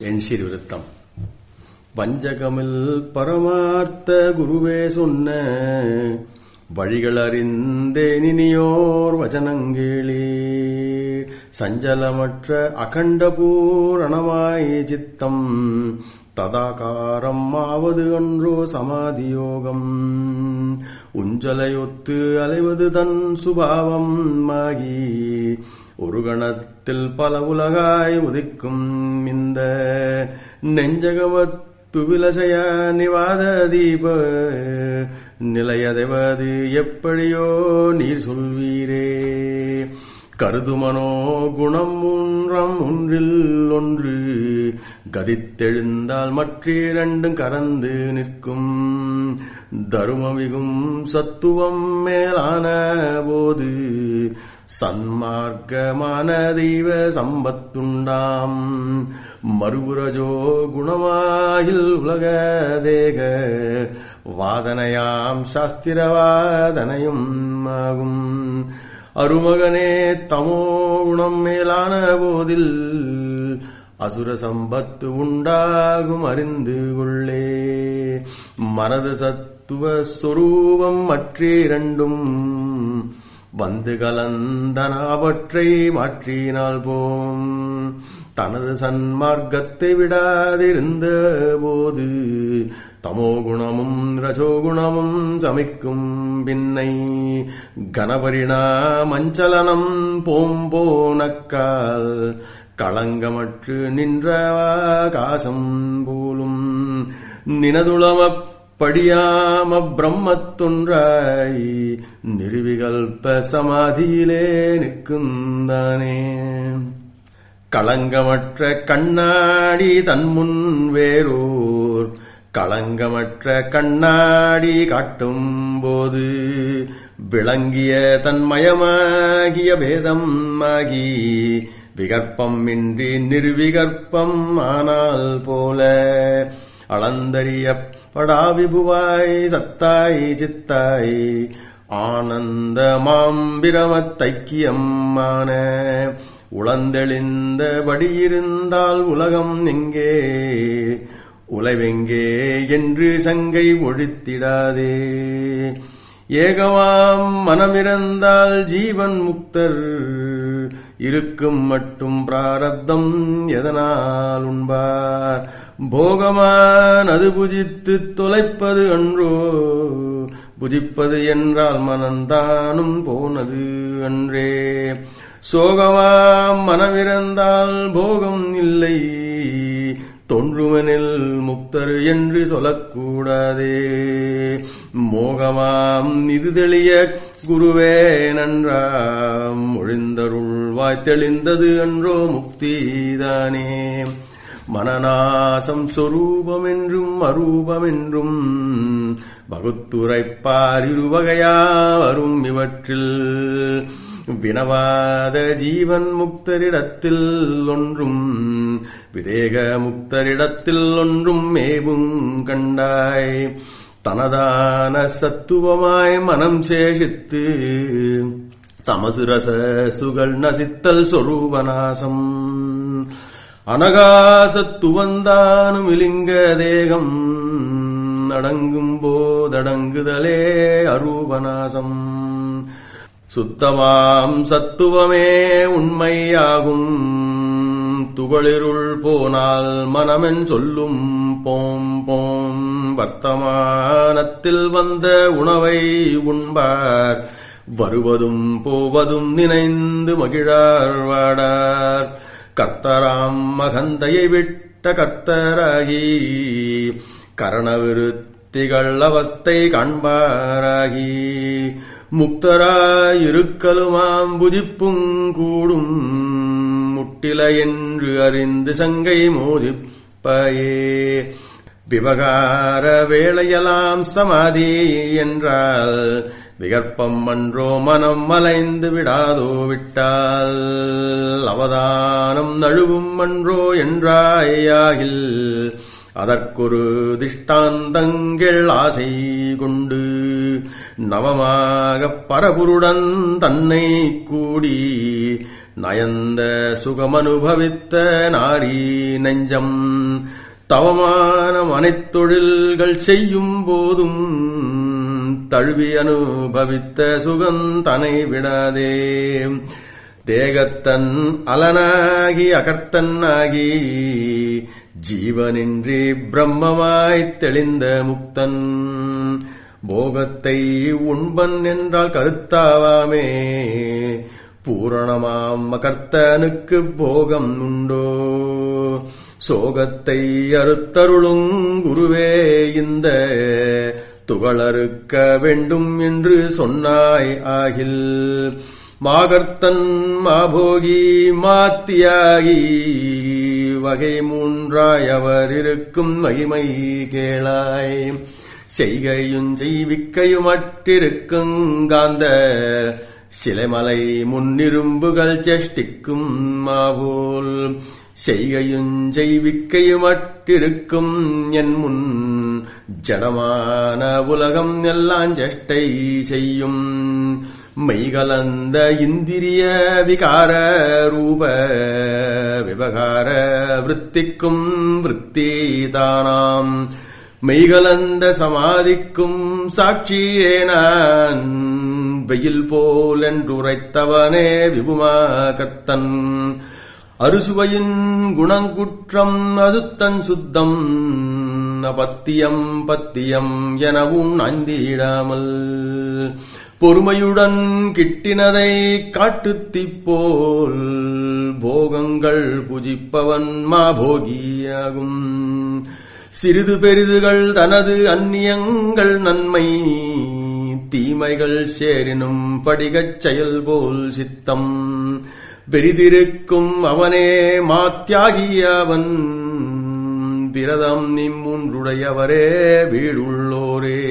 எண்சீர் விருத்தம் வஞ்சகமில் பரமார்த்த குருவே சொன்ன வழிகள் அறிந்தே நினியோர் வச்சனங்கேளீர் சஞ்சலமற்ற அகண்ட பூரணமாய் சித்தம் ததாகாரம் ஆவது அன்றோ சமாதியோகம். உஞ்சலையொத்து அலைவது தன் சுபாவம் மாகி ஒரு கணத்தில் பல உலகாய் உதிக்கும் இந்த நெஞ்சகவத்துவிலசய நிவாத தீப நிலையதைவது எப்படியோ நீர் சொல்வீரே. கருதுமனோ குணம் ஒன்றம் ஒன்றில் ஒன்று கதித்தெழுந்தால் மற்றிரண்டும் கறந்து நிற்கும். தருமமிகும் சத்துவம் மேலான போது சன்மார்க்கமான தெய்வ சம்பத்துண்டாம். மறுபுரஜோ குணமாயில் உலக தேக வாதனையாம் சாஸ்திரவாதனையும் ஆகும். அருமகனே தமோ குணம் மேலான போதில் அசுர சம்பத்து உண்டாகும் அறிந்து கொள்ளே. மனது சத்துவ சொரூபம் மற்றிரண்டும் வந்து கலந்தன அவற்றை மாற்றினால் போம். தனது சன்மார்க்கத்தை விடாதிருந்த போது தமோகுணமும் ரஜோகுணமும் சமைக்கும் பின்னை கனபரிணா மஞ்சலனம் போம்போனக்கால் களங்கமற்று நின்ற காசம் போலும் நினதுளமப் படியாம பிரம்மத்தொன்றாய் நிருவிகல்ப சமாதியிலே நிற்குந்தானே. களங்கமற்ற கண்ணாடி தன்முன் வேறோர் களங்கமற்ற கண்ணாடி காட்டும் போது விளங்கிய தன்மயமாகிய பேதம் ஆகி விகற்பம் இன்றி நிர்விகற்பம் ஆனால் போல. அளந்தறிய படாவிபுவாய் சத்தாய் சித்தாய் ஆனந்த மாம்பிரமத்தைக்கியம்மான உளந்தெளிந்தபடியிருந்தால் உலகம் எங்கே? உலவெங்கே என்று சங்கை ஒழித்திடாதே. ஏகமாம் மனமிறந்தால் ஜீவன் முக்தர். இருக்கும் மட்டும் பிராரப்தம் எதனால் உண்பார்? போகமான் அது புஜித்து தொலைப்பது அன்றோ? புஜிப்பது என்றால் மனந்தானும் போனது அன்றே. சோகமாம் மனமிறந்தால் போகம் இல்லை. தொன்றுமெனில் முக்தர் என்று சொல்லக்கூடாதே. மோகமாம் இது தெளிய குருவே நன்றாம். ஒழிந்தருள் வாய் தெளிந்தது அன்றோ முக்திதானே. மனநாசம் சொரூபம் என்றும் அரூபம் என்றும் வகுத்துரைப்பார் இருவகையா வரும் இவற்றில். வினவாத ஜீவன் முக்தரிடத்தில் ஒன்றும் விதேக முக்தரிடத்தில் ஒன்றும் மேவும் கண்டாய். தனதான சத்துவமாய் மனம் சேஷித்து தமசுரச சுகள் நசித்தல் சொரூபநாசம். அனகாசத்துவந்தானும் இலிங்க தேகம் அடங்கும் போதடங்குதலே அரூபநாசம். சுத்தமாம் சத்துவமே உண்மையாகும். துகளிருள் போனால் மனமென் சொல்லும் போம் போம். வர்த்தமானத்தில் வந்த உணவை உண்பார். வருவதும் போவதும் நினைந்து மகிழார் வாடார். கர்த்தராம் மகந்தையை விட்ட கர்த்தராகி. கரணவிருத்திகள் அவஸ்தை காண்பாராகி. முக்தராயிருக்கலுமாம் புஜிப்புங்கூடும் முட்டில என்று அறிந்து சங்கை மோதிப்பயே. விவகார வேளையலாம் சமாதி என்றால் விகற்பம் அன்றோ மனம் மலைந்து விடாதோ விட்டால் அவதானம் நழுவும் அன்றோ என்றாயாகில் அதற்கொரு திஷ்டாந்தங்கள் ஆசை கொண்டு நவமாகப் பரபுருடன் தன்னை கூடி நயந்த சுகமனுபவித்த நாரி நெஞ்சம் தவமான மனைத்தொழில்கள் செய்யும் போதும் தழுவி அனுபவித்த சுகந்தனை விடாதே. தேகத்தன் அலனாகி அகர்த்தன்னாகி ஜீவனின்றி பிரம்மமாய்த் தெளிந்த முக்தன். போகத்தை உண்பன் என்றால் கருத்தாவாமே. பூரணமாம் கர்த்தனுக்கு போகம் உண்டோ. சோகத்தை அறுத்தருளும் குருவே இந்த துகளறுக்க வேண்டும் என்று சொன்னாய் ஆகில். மாகர்த்தன் மாபோகி மாத்தியாகி வகை மூன்றாய் அவர் இருக்கும் மகிமை கேளாய். செய்கையும் செய்விக்கையும் அற்றிருக்குங் காந்த சிலைமலை முன்னிரும்புகள் சேஷ்டிக்கும் மாவோல். செய்கையும் செய்விக்கையும் அற்றிருக்கும் என் முன் ஜடமான உலகம் எல்லாம் சேஷ்டை செய்யும். மெய்கலந்த இந்திரிய விகார ரூப விவகார விற்த்திக்கும் விற்த்தி தானாம். மெய்கலந்த சமாதிக்கும் சாட்சியே நான். வெயில் போல் என்றுரைத்தவனே விபுமா கர்த்தன் அறுசுவையின் குணங்குற்றம் அதுத்தன் சுத்தம். அபத்தியம் பத்தியம் எனவும் நந்திடாமல் பொறுமையுடன் கிட்டினதை காட்டுத்திப் போல் போகங்கள் புஜிப்பவன் மாபோகியாகும். சிறிது பெரிதுகள் தனது அந்நியங்கள் நன்மை தீமைகள் சேரினும் படிகச் செயல் போல் சித்தம். பெரிதிருக்கும் அவனே மாத்தியாகியவன் பிரதம் நிம்முன்றுடையவரே வீடுள்ளோரே.